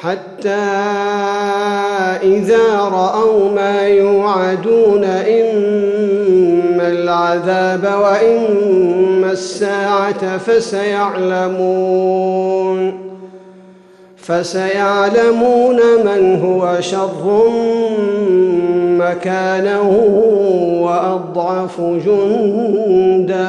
حتى إذا رأوا ما يوعدون إما العذاب وإما الساعة فسيعلمون فسيعلمون من هو شر مكانا وأضعف جندا